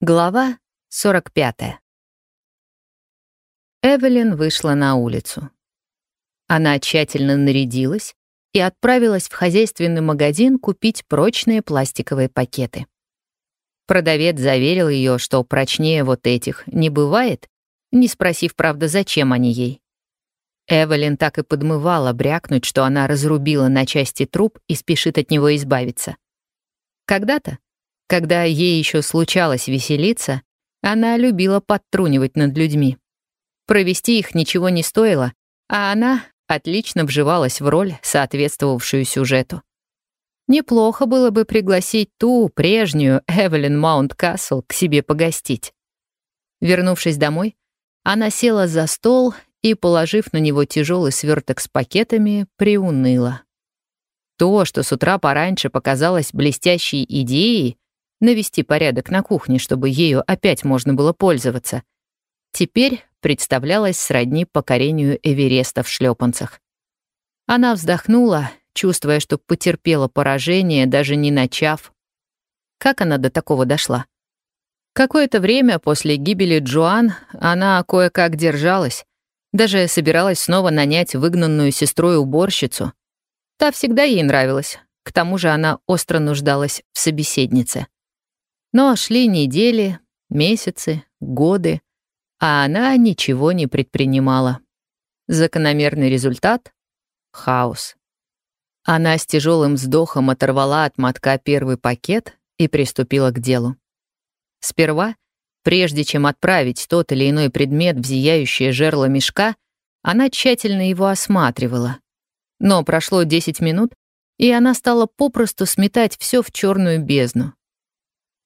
Глава 45. Эвелин вышла на улицу. Она тщательно нарядилась и отправилась в хозяйственный магазин купить прочные пластиковые пакеты. Продавец заверил ее, что прочнее вот этих не бывает, не спросив, правда, зачем они ей. Эвелин так и подмывала брякнуть, что она разрубила на части труп и спешит от него избавиться. Когда-то, когда ей еще случалось веселиться, она любила подтрунивать над людьми. Провести их ничего не стоило, а она отлично вживалась в роль, соответствовавшую сюжету. Неплохо было бы пригласить ту, прежнюю Эвелин Маунт-Касл к себе погостить. Вернувшись домой, она села за стол и, положив на него тяжелый сверток с пакетами, приуныла. То, что с утра пораньше показалось блестящей идеей, навести порядок на кухне, чтобы ею опять можно было пользоваться. Теперь представлялось сродни покорению Эвереста в шлепанцах. Она вздохнула, чувствуя, что потерпела поражение, даже не начав. Как она до такого дошла? Какое-то время после гибели Джоан она кое-как держалась, даже собиралась снова нанять выгнанную сестрой уборщицу. Та всегда ей нравилась, к тому же она остро нуждалась в собеседнице. Но шли недели, месяцы, годы, а она ничего не предпринимала. Закономерный результат — хаос. Она с тяжелым вздохом оторвала от мотка первый пакет и приступила к делу. Сперва, прежде чем отправить тот или иной предмет в зияющее жерло мешка, она тщательно его осматривала. Но прошло 10 минут, и она стала попросту сметать все в черную бездну.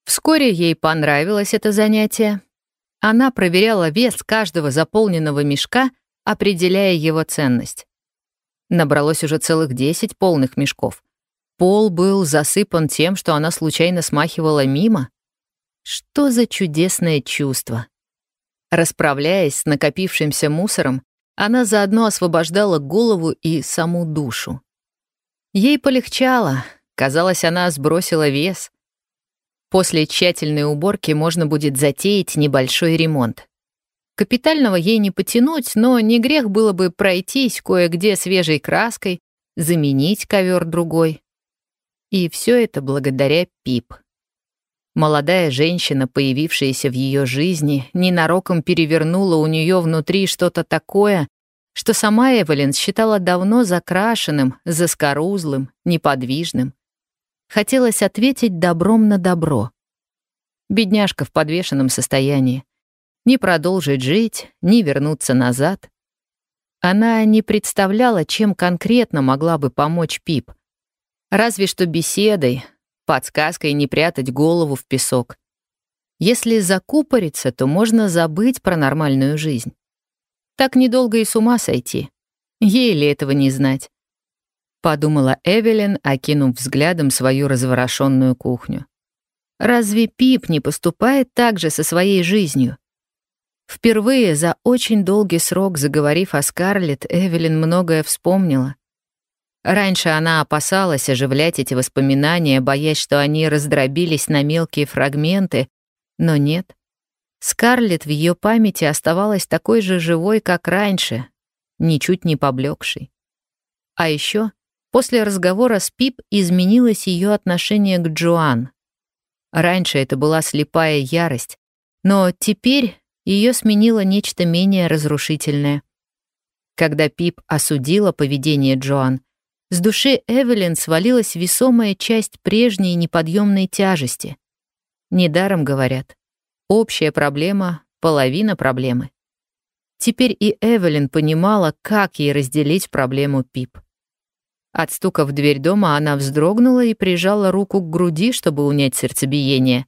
Вскоре ей понравилось это занятие. Она проверяла вес каждого заполненного мешка, определяя его ценность. Набралось уже целых 10 полных мешков. Пол был засыпан тем, что она случайно смахивала мимо. Что за чудесное чувство! Расправляясь с накопившимся мусором, она заодно освобождала голову и саму душу. Ей полегчало, казалось, она сбросила вес — После тщательной уборки можно будет затеять небольшой ремонт. Капитального ей не потянуть, но не грех было бы пройтись кое-где свежей краской, заменить ковер другой. И все это благодаря Пип. Молодая женщина, появившаяся в ее жизни, ненароком перевернула у нее внутри что-то такое, что сама Эвелин считала давно закрашенным, заскорузлым, неподвижным. Хотелось ответить добром на добро. Бедняжка в подвешенном состоянии. Не продолжить жить, не вернуться назад. Она не представляла, чем конкретно могла бы помочь Пип. Разве что беседой, подсказкой не прятать голову в песок. Если закупориться, то можно забыть про нормальную жизнь. Так недолго и с ума сойти. Ей ли этого не знать? Подумала Эвелин, окинув взглядом свою разворошенную кухню. Разве Пип не поступает так же со своей жизнью? Впервые за очень долгий срок, заговорив о Скарлетт, Эвелин многое вспомнила. Раньше она опасалась оживлять эти воспоминания, боясь, что они раздробились на мелкие фрагменты, но нет. Скарлетт в ее памяти оставалась такой же живой, как раньше, ничуть не поблекшей. А еще После разговора с Пип изменилось ее отношение к Джоан. Раньше это была слепая ярость, но теперь ее сменило нечто менее разрушительное. Когда Пип осудила поведение Джоан, с души Эвелин свалилась весомая часть прежней неподъемной тяжести. Недаром говорят, общая проблема — половина проблемы. Теперь и Эвелин понимала, как ей разделить проблему Пип. От стука в дверь дома она вздрогнула и прижала руку к груди, чтобы унять сердцебиение.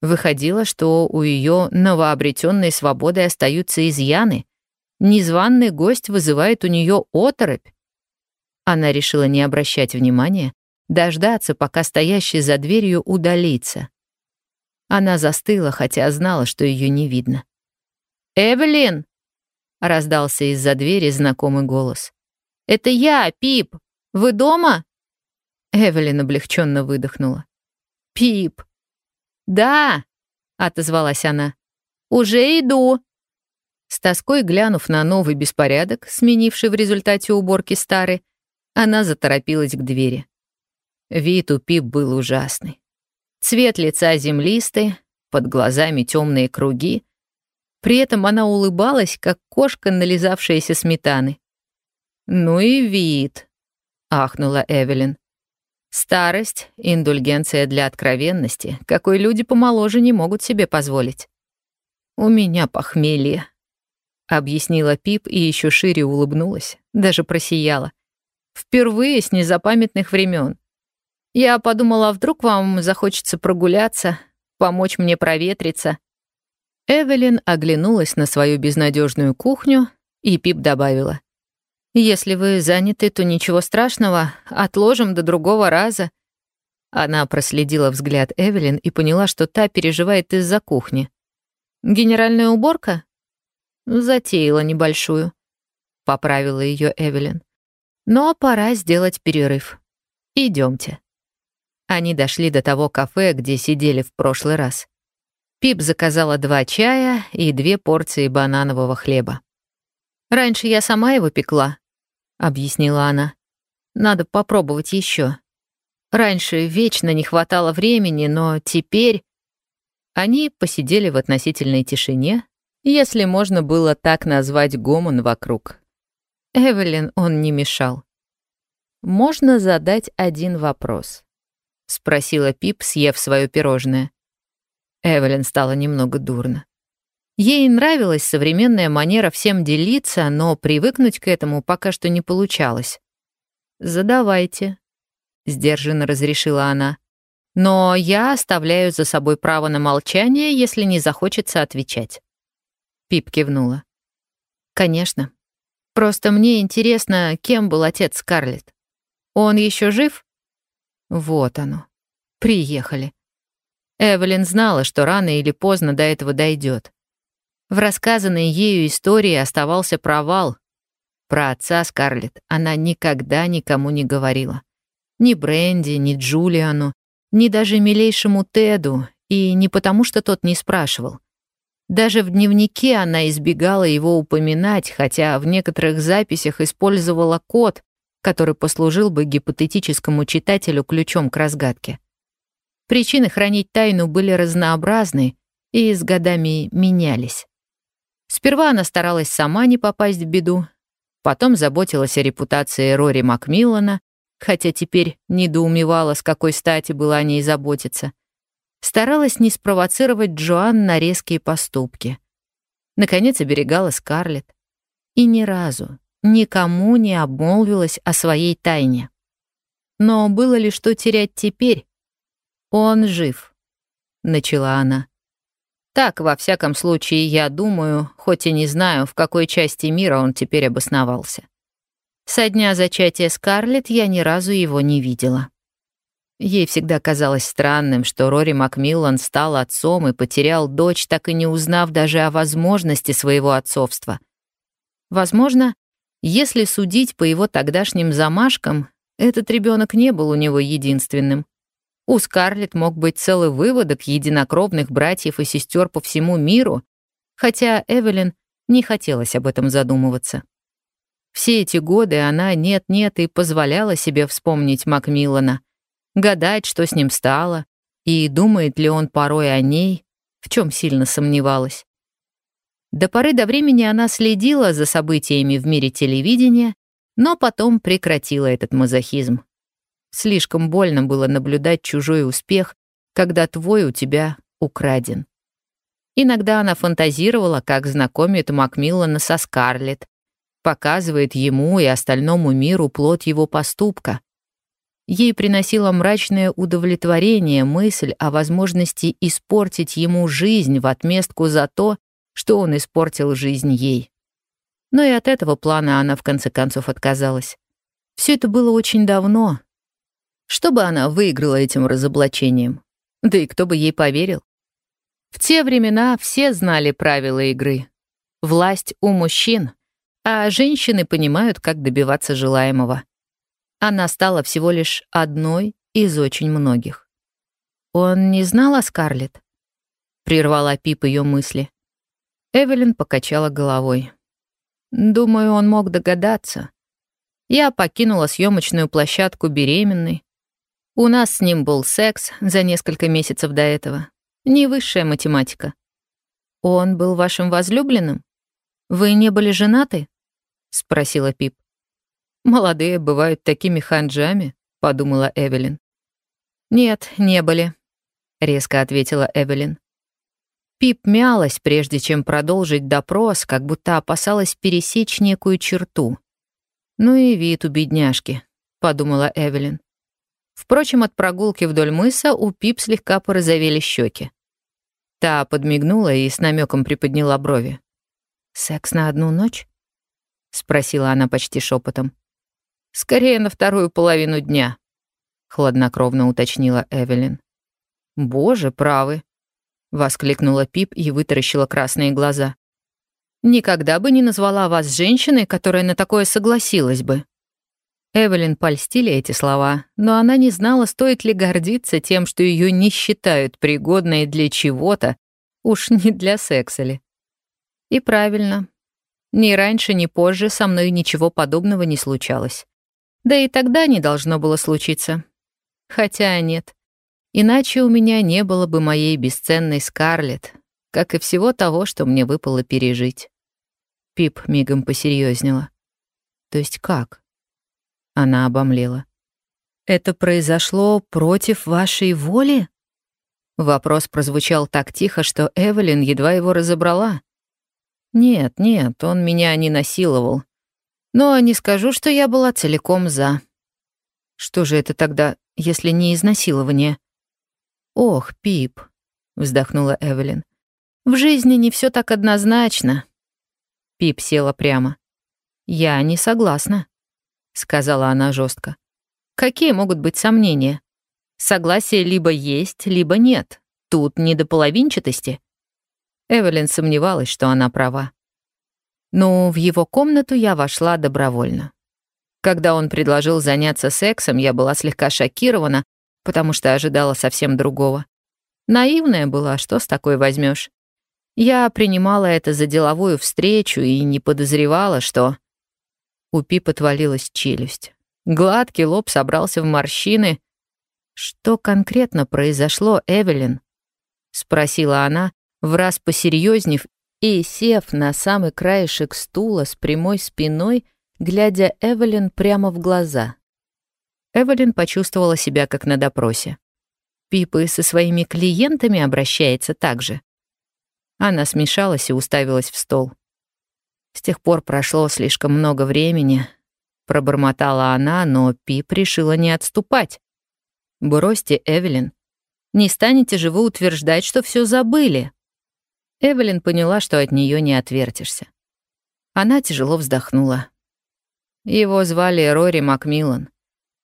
Выходило, что у ее новообретенной свободы остаются изъяны. Незваный гость вызывает у нее оторопь. Она решила не обращать внимания, дождаться, пока стоящий за дверью удалится. Она застыла, хотя знала, что ее не видно. «Эвелин!» — раздался из-за двери знакомый голос. «Это я, Пип!» Вы дома?» Эвелин облегченно выдохнула. «Пип!» «Да!» отозвалась она. «Уже иду!» С тоской глянув на новый беспорядок, сменивший в результате уборки старый, она заторопилась к двери. Вид у Пип был ужасный. Цвет лица землистый, под глазами темные круги. При этом она улыбалась, как кошка, нализавшаяся сметаны. «Ну и вид», — ахнула Эвелин. «Старость — индульгенция для откровенности, какой люди помоложе не могут себе позволить». «У меня похмелье», — объяснила Пип и еще шире улыбнулась, даже просияла. «Впервые с незапамятных времен. Я подумала, вдруг вам захочется прогуляться, помочь мне проветриться». Эвелин оглянулась на свою безнадежную кухню, и Пип добавила. «Если вы заняты, то ничего страшного, отложим до другого раза». Она проследила взгляд Эвелин и поняла, что та переживает из-за кухни. «Генеральная уборка?» Затеяла небольшую. Поправила ее Эвелин. Но пора сделать перерыв. Идемте. Они дошли до того кафе, где сидели в прошлый раз. Пип заказала два чая и две порции бананового хлеба. «Раньше я сама его пекла», — объяснила она. «Надо попробовать еще. Раньше вечно не хватало времени, но теперь...» Они посидели в относительной тишине, если можно было так назвать гомон вокруг. Эвелин он не мешал. «Можно задать один вопрос?» — спросила Пип, съев свое пирожное. Эвелин стала немного дурно. Ей нравилась современная манера всем делиться, но привыкнуть к этому пока что не получалось. «Задавайте», — сдержанно разрешила она. «Но я оставляю за собой право на молчание, если не захочется отвечать». Пип кивнула. «Конечно. Просто мне интересно, кем был отец Скарлетт. Он еще жив?» Вот оно. Приехали. Эвелин знала, что рано или поздно до этого дойдет. В рассказанной ею истории оставался провал. Про отца Скарлетт она никогда никому не говорила. Ни Бренди, ни Джулиану, ни даже милейшему Теду, и не потому, что тот не спрашивал. Даже в дневнике она избегала его упоминать, хотя в некоторых записях использовала код, который послужил бы гипотетическому читателю ключом к разгадке. Причины хранить тайну были разнообразны и с годами менялись. Сперва она старалась сама не попасть в беду, потом заботилась о репутации Рори Макмиллана, хотя теперь недоумевала, с какой стати было о ней заботиться. Старалась не спровоцировать Джоан на резкие поступки. Наконец оберегала Скарлетт. И ни разу, никому не обмолвилась о своей тайне. Но было ли что терять теперь? Он жив, начала она. Так, во всяком случае, я думаю, хоть и не знаю, в какой части мира он теперь обосновался. Со дня зачатия Скарлетт я ни разу его не видела. Ей всегда казалось странным, что Рори Макмиллан стал отцом и потерял дочь, так и не узнав даже о возможности своего отцовства. Возможно, если судить по его тогдашним замашкам, этот ребенок не был у него единственным. У Скарлетт мог быть целый выводок единокровных братьев и сестер по всему миру, хотя Эвелин не хотелось об этом задумываться. Все эти годы она нет-нет и позволяла себе вспомнить Макмиллана, гадать, что с ним стало, и думает ли он порой о ней, в чем сильно сомневалась. До поры до времени она следила за событиями в мире телевидения, но потом прекратила этот мазохизм. Слишком больно было наблюдать чужой успех, когда твой у тебя украден. Иногда она фантазировала, как знакомит Макмиллана со Скарлетт, показывает ему и остальному миру плод его поступка. Ей приносило мрачное удовлетворение мысль о возможности испортить ему жизнь в отместку за то, что он испортил жизнь ей. Но и от этого плана она в конце концов отказалась. Все это было очень давно. Что бы она выиграла этим разоблачением? Да и кто бы ей поверил? В те времена все знали правила игры. Власть у мужчин, а женщины понимают, как добиваться желаемого. Она стала всего лишь одной из очень многих. Он не знал о Скарлетт? прервала Пип ее мысли. Эвелин покачала головой. Думаю, он мог догадаться. Я покинула съемочную площадку беременной. У нас с ним был секс за несколько месяцев до этого. Не высшая математика. Он был вашим возлюбленным? Вы не были женаты? спросила Пип. Молодые бывают такими ханджами, подумала Эвелин. Нет, не были, резко ответила Эвелин. Пип мялась, прежде чем продолжить допрос, как будто опасалась пересечь некую черту. «Ну и вид у бедняжки», — подумала Эвелин. Впрочем, от прогулки вдоль мыса у Пип слегка порозовели щеки. Та подмигнула и с намеком приподняла брови. «Секс на одну ночь?» — спросила она почти шепотом. «Скорее на вторую половину дня», — хладнокровно уточнила Эвелин. «Боже, правы», — воскликнула Пип и вытаращила красные глаза. «Никогда бы не назвала вас женщиной, которая на такое согласилась бы». Эвелин польстили эти слова, но она не знала, стоит ли гордиться тем, что ее не считают пригодной для чего-то, уж не для секса ли. И правильно. Ни раньше, ни позже со мной ничего подобного не случалось. Да и тогда не должно было случиться. Хотя нет. Иначе у меня не было бы моей бесценной Скарлетт, как и всего того, что мне выпало пережить. Пип мигом посерьезнела. То есть как? Она обомлела. Это произошло против вашей воли? Вопрос прозвучал так тихо, что Эвелин едва его разобрала. Нет, нет, он меня не насиловал. Но не скажу, что я была целиком за. Что же это тогда, если не изнасилование? «Ох, Пип», — вздохнула Эвелин. «В жизни не все так однозначно». Пип села прямо. «Я не согласна», — сказала она жестко. «Какие могут быть сомнения? Согласие либо есть, либо нет. Тут не до половинчатости». Эвелин сомневалась, что она права. Но в его комнату я вошла добровольно. Когда он предложил заняться сексом, я была слегка шокирована, потому что ожидала совсем другого. Наивная была, что с такой возьмешь. Я принимала это за деловую встречу и не подозревала, что... У Пипа отвалилась челюсть. Гладкий лоб собрался в морщины. «Что конкретно произошло, Эвелин?» — спросила она, в раз посерьезнев и, сев на самый краешек стула с прямой спиной, глядя Эвелин прямо в глаза. Эвелин почувствовала себя как на допросе. Пипа со своими клиентами обращается так же. Она смешалась и уставилась в стол. С тех пор прошло слишком много времени. Пробормотала она, но Пип решила не отступать. «Бросьте, Эвелин. Не станете же вы утверждать, что все забыли?» Эвелин поняла, что от нее не отвертишься. Она тяжело вздохнула. Его звали Рори Макмиллан.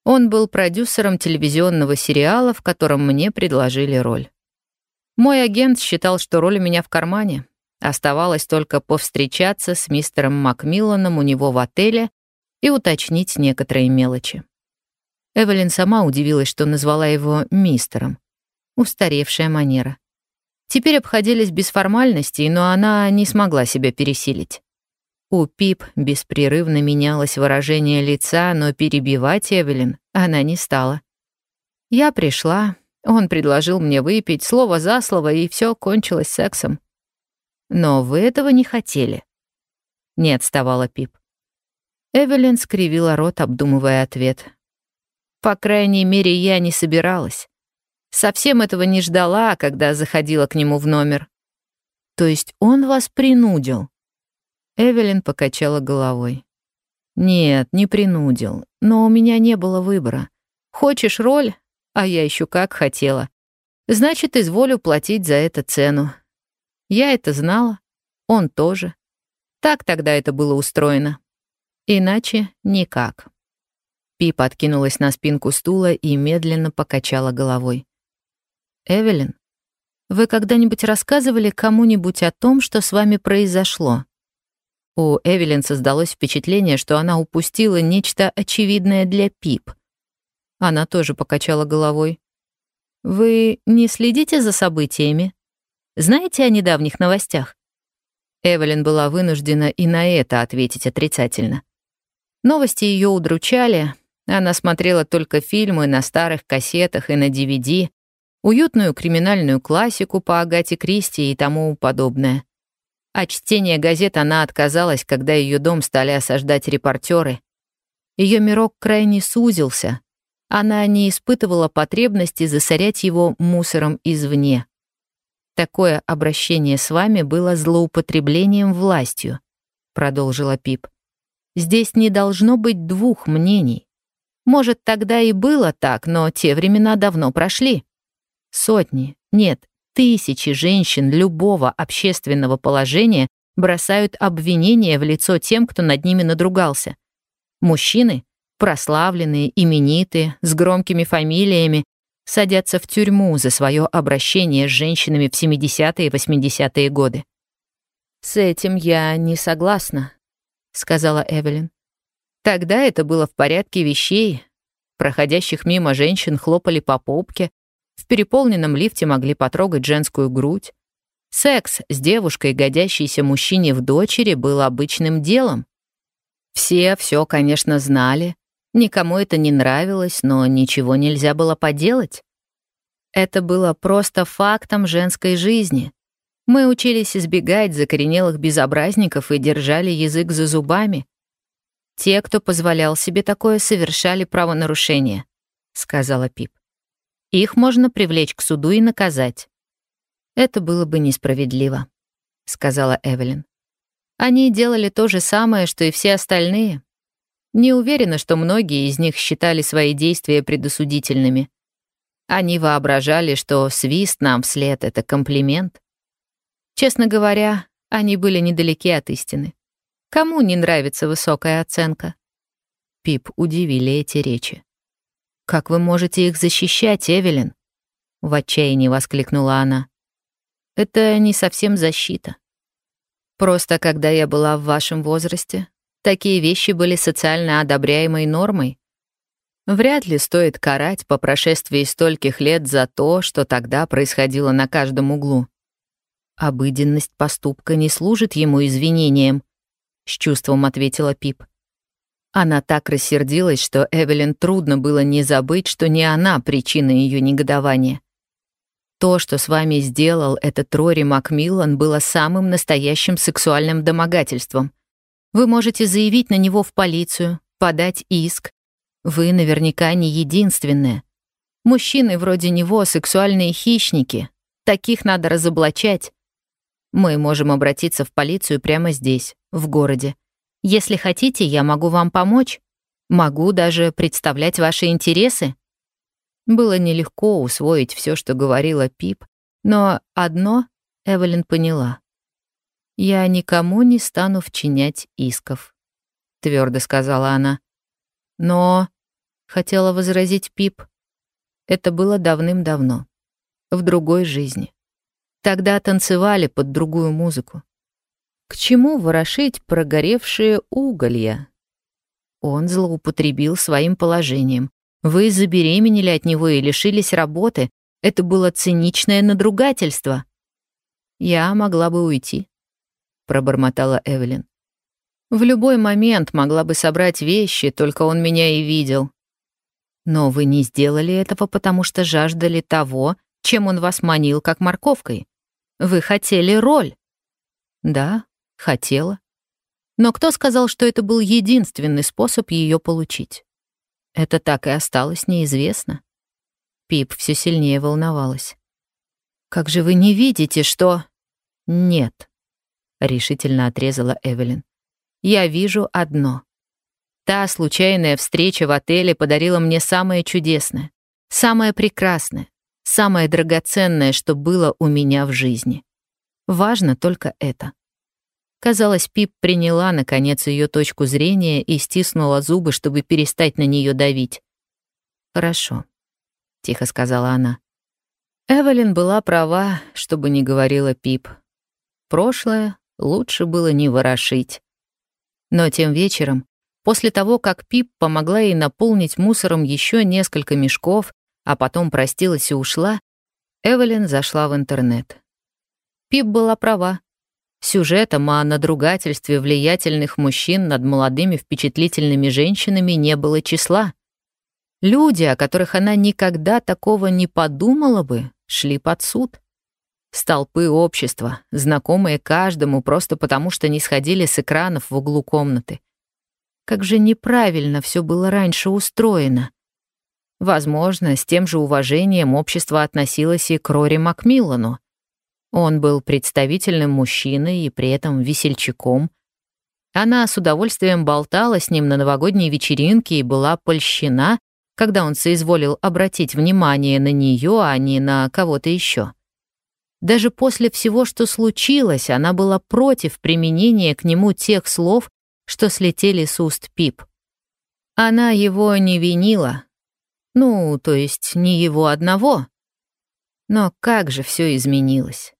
Он был продюсером телевизионного сериала, в котором мне предложили роль. Мой агент считал, что роль у меня в кармане. Оставалось только повстречаться с мистером Макмилланом у него в отеле и уточнить некоторые мелочи. Эвелин сама удивилась, что назвала его мистером. Устаревшая манера. Теперь обходились без формальностей, но она не смогла себя пересилить. У Пип беспрерывно менялось выражение лица, но перебивать Эвелин она не стала. Я пришла, он предложил мне выпить слово за слово, и все кончилось сексом. Но вы этого не хотели. Не отставала Пип. Эвелин скривила рот, обдумывая ответ. По крайней мере, я не собиралась. Совсем этого не ждала, когда заходила к нему в номер. То есть он вас принудил? Эвелин покачала головой. «Нет, не принудил, но у меня не было выбора. Хочешь роль? А я еще как хотела. Значит, изволю платить за это цену. Я это знала, он тоже. Так тогда это было устроено. Иначе никак». Пип откинулась на спинку стула и медленно покачала головой. «Эвелин, вы когда-нибудь рассказывали кому-нибудь о том, что с вами произошло?» У Эвелин создалось впечатление, что она упустила нечто очевидное для Пип. Она тоже покачала головой. «Вы не следите за событиями?» Знаете о недавних новостях?» Эвелин была вынуждена и на это ответить отрицательно. Новости ее удручали, она смотрела только фильмы на старых кассетах и на DVD, уютную криминальную классику по Агате Кристи и тому подобное. От чтения газет она отказалась, когда ее дом стали осаждать репортеры. Ее мирок крайне сузился. Она не испытывала потребности засорять его мусором извне. Такое обращение с вами было злоупотреблением властью, продолжила Пип. Здесь не должно быть двух мнений. Может, тогда и было так, но те времена давно прошли. Сотни, нет, тысячи женщин любого общественного положения бросают обвинения в лицо тем, кто над ними надругался. Мужчины, прославленные, именитые, с громкими фамилиями, садятся в тюрьму за свое обращение с женщинами в 70-е и 80-е годы. «С этим я не согласна», — сказала Эвелин. «Тогда это было в порядке вещей. Проходящих мимо женщин хлопали по попке, в переполненном лифте могли потрогать женскую грудь. Секс с девушкой, годящейся мужчине в дочери, был обычным делом. Все все, конечно, знали, Никому это не нравилось, но ничего нельзя было поделать. Это было просто фактом женской жизни. Мы учились избегать закоренелых безобразников и держали язык за зубами. Те, кто позволял себе такое, совершали правонарушение, сказала Пип. Их можно привлечь к суду и наказать. Это было бы несправедливо, сказала Эвелин. Они делали то же самое, что и все остальные, не уверена, что многие из них считали свои действия предосудительными. Они воображали, что свист нам вслед — это комплимент. Честно говоря, они были недалеки от истины. Кому не нравится высокая оценка? Пип удивили эти речи. «Как вы можете их защищать, Эвелин?» В отчаянии воскликнула она. «Это не совсем защита. Просто когда я была в вашем возрасте, Такие вещи были социально одобряемой нормой. Вряд ли стоит карать по прошествии стольких лет за то, что тогда происходило на каждом углу. Обыденность поступка не служит ему извинением, с чувством ответила Пип. Она так рассердилась, что Эвелин трудно было не забыть, что не она причина ее негодования. То, что с вами сделал этот Рори Макмиллан, было самым настоящим сексуальным домогательством — вы можете заявить на него в полицию, подать иск. Вы наверняка не единственная. Мужчины вроде него — сексуальные хищники. Таких надо разоблачать. Мы можем обратиться в полицию прямо здесь, в городе. Если хотите, я могу вам помочь. Могу даже представлять ваши интересы. Было нелегко усвоить все, что говорила Пип, но одно Эвелин поняла. «Я никому не стану вчинять исков», — твердо сказала она. «Но...» — хотела возразить Пип. Это было давным-давно, в другой жизни. Тогда танцевали под другую музыку. К чему ворошить прогоревшие уголья? Он злоупотребил своим положением. Вы забеременели от него и лишились работы. Это было циничное надругательство. Я могла бы уйти. — пробормотала Эвелин. «В любой момент могла бы собрать вещи, только он меня и видел. Но вы не сделали этого, потому что жаждали того, чем он вас манил, как морковкой. Вы хотели роль». «Да, хотела. Но кто сказал, что это был единственный способ ее получить? Это так и осталось неизвестно». Пип все сильнее волновалась. «Как же вы не видите, что...» «Нет», решительно отрезала Эвелин. Я вижу одно. Та случайная встреча в отеле подарила мне самое чудесное, самое прекрасное, самое драгоценное, что было у меня в жизни. Важно только это. Казалось, Пип приняла, наконец, ее точку зрения и стиснула зубы, чтобы перестать на нее давить. «Хорошо», — тихо сказала она. Эвелин была права, чтобы не говорила Пип. Прошлое лучше было не ворошить. Но тем вечером, после того, как Пип помогла ей наполнить мусором еще несколько мешков, а потом простилась и ушла, Эвелин зашла в интернет. Пип была права. Сюжетом о надругательстве влиятельных мужчин над молодыми впечатлительными женщинами не было числа. Люди, о которых она никогда такого не подумала бы, шли под суд. Столпы общества, знакомые каждому просто потому, что не сходили с экранов в углу комнаты. Как же неправильно все было раньше устроено. Возможно, с тем же уважением общество относилось и к Рори Макмиллану. Он был представительным мужчиной и при этом весельчаком. Она с удовольствием болтала с ним на новогодней вечеринке и была польщена, когда он соизволил обратить внимание на нее, а не на кого-то еще. Даже после всего, что случилось, она была против применения к нему тех слов, что слетели с уст Пип. Она его не винила. Ну, то есть не его одного. Но как же все изменилось.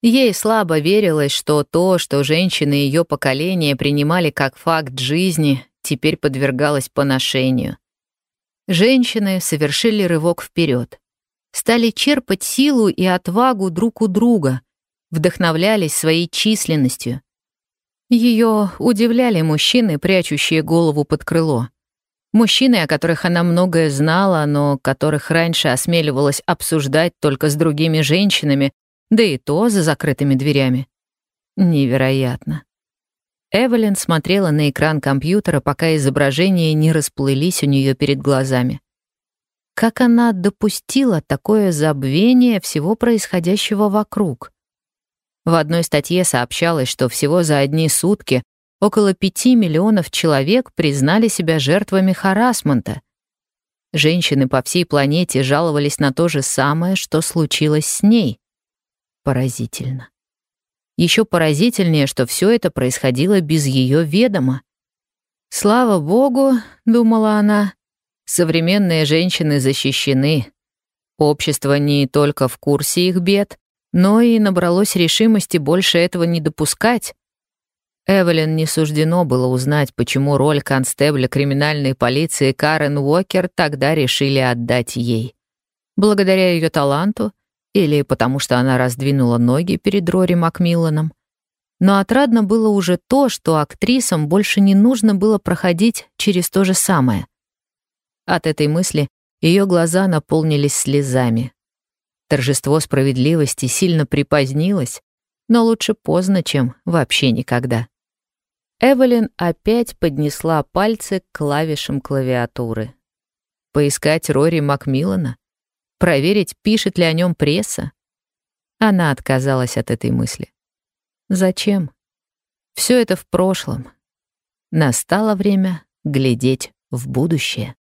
Ей слабо верилось, что то, что женщины ее поколения принимали как факт жизни, теперь подвергалось поношению. Женщины совершили рывок вперед, стали черпать силу и отвагу друг у друга, вдохновлялись своей численностью. Ее удивляли мужчины, прячущие голову под крыло. Мужчины, о которых она многое знала, но которых раньше осмеливалась обсуждать только с другими женщинами, да и то за закрытыми дверями. Невероятно. Эвелин смотрела на экран компьютера, пока изображения не расплылись у нее перед глазами. Как она допустила такое забвение всего происходящего вокруг? В одной статье сообщалось, что всего за одни сутки около пяти миллионов человек признали себя жертвами харасмента. Женщины по всей планете жаловались на то же самое, что случилось с ней. Поразительно. Еще поразительнее, что все это происходило без ее ведома. «Слава богу», — думала она, — «современные женщины защищены. Общество не только в курсе их бед, но и набралось решимости больше этого не допускать». Эвелин не суждено было узнать, почему роль констебля криминальной полиции Карен Уокер тогда решили отдать ей. Благодаря ее таланту — или потому что она раздвинула ноги перед Рори Макмилланом. Но отрадно было уже то, что актрисам больше не нужно было проходить через то же самое. От этой мысли ее глаза наполнились слезами. Торжество справедливости сильно припозднилось, но лучше поздно, чем вообще никогда. Эвелин опять поднесла пальцы к клавишам клавиатуры. Поискать Рори Макмиллана? Проверить, пишет ли о нем пресса? Она отказалась от этой мысли. Зачем? Все это в прошлом. Настало время глядеть в будущее.